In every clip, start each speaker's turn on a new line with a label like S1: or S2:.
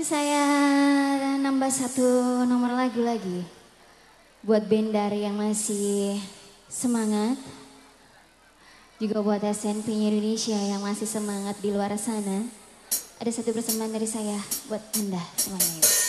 S1: saya nambah satu nomor lagu lagi. Buat Bendar yang masih semangat. Juga buat SNP Indonesia yang masih semangat di luar sana. Ada satu persembahan dari saya buat anda semuanya.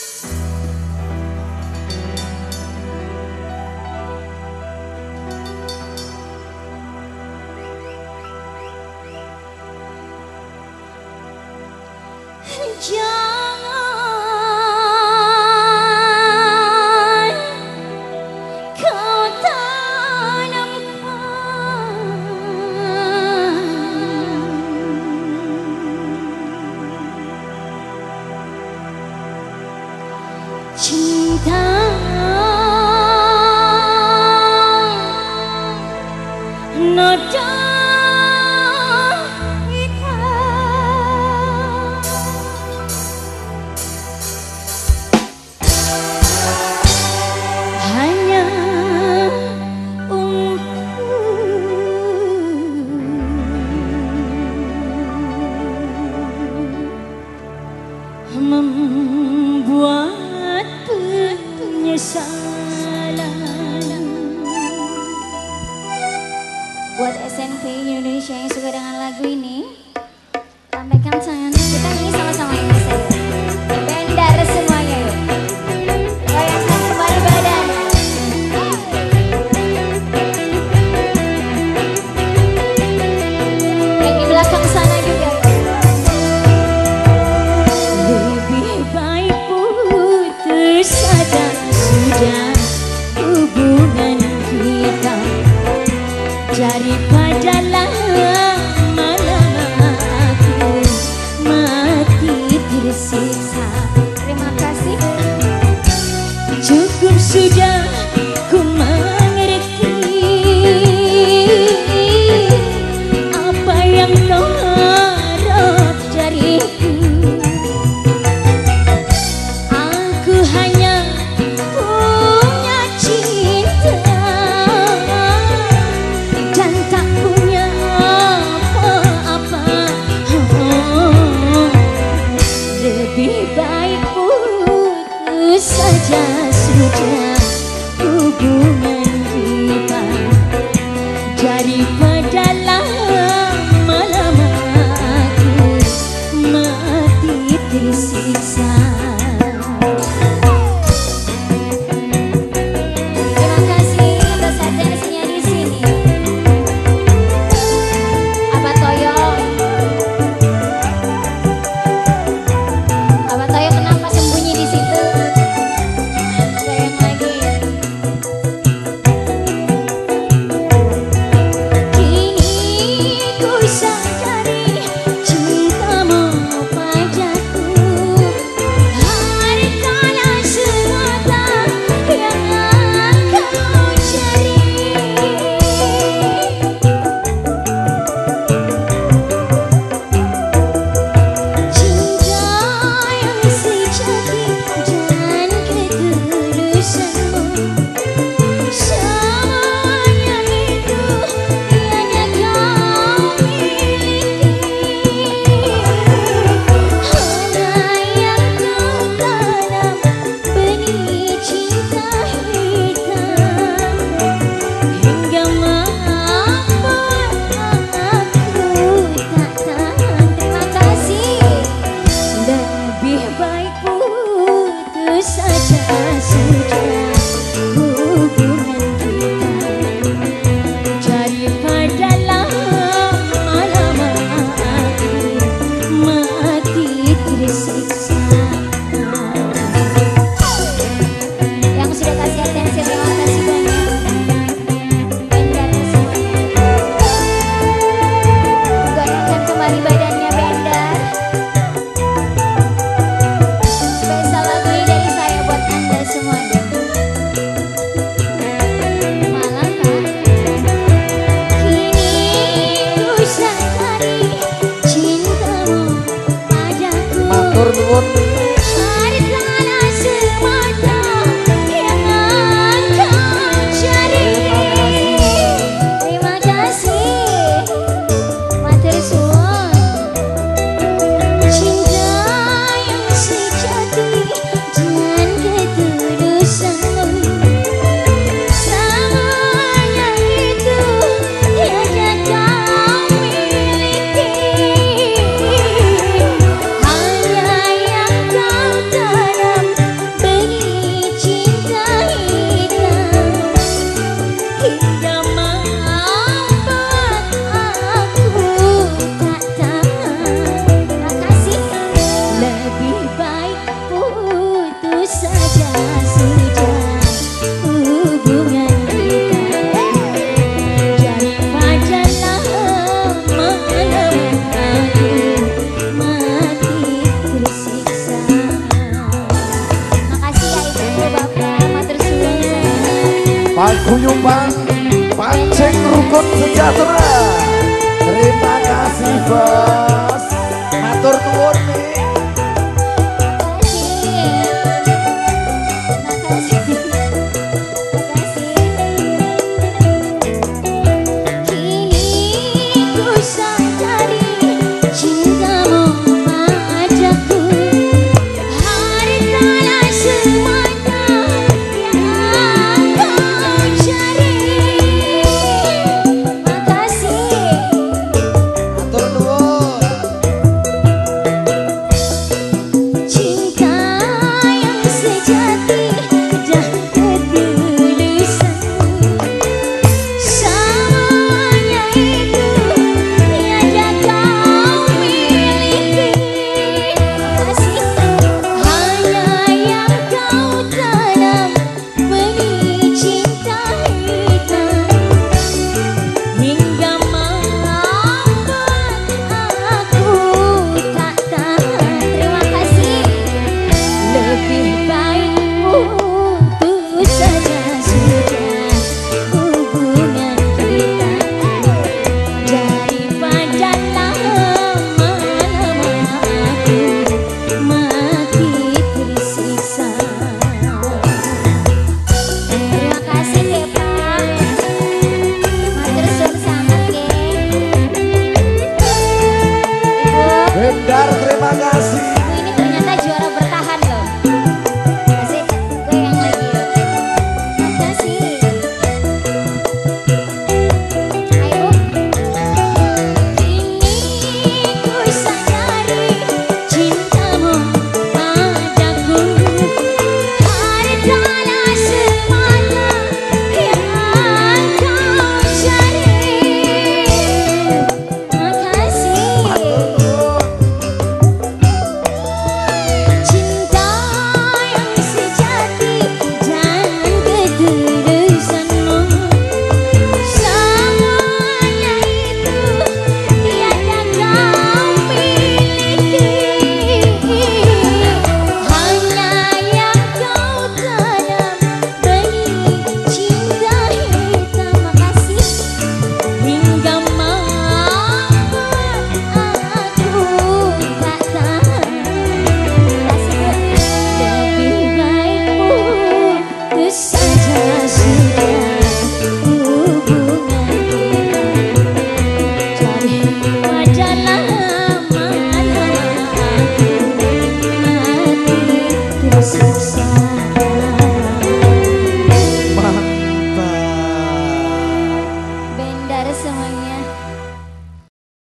S1: SNP Indonesia yang suka dengan lagu ini. Sampaikan tangan saja sudah hubungan
S2: together.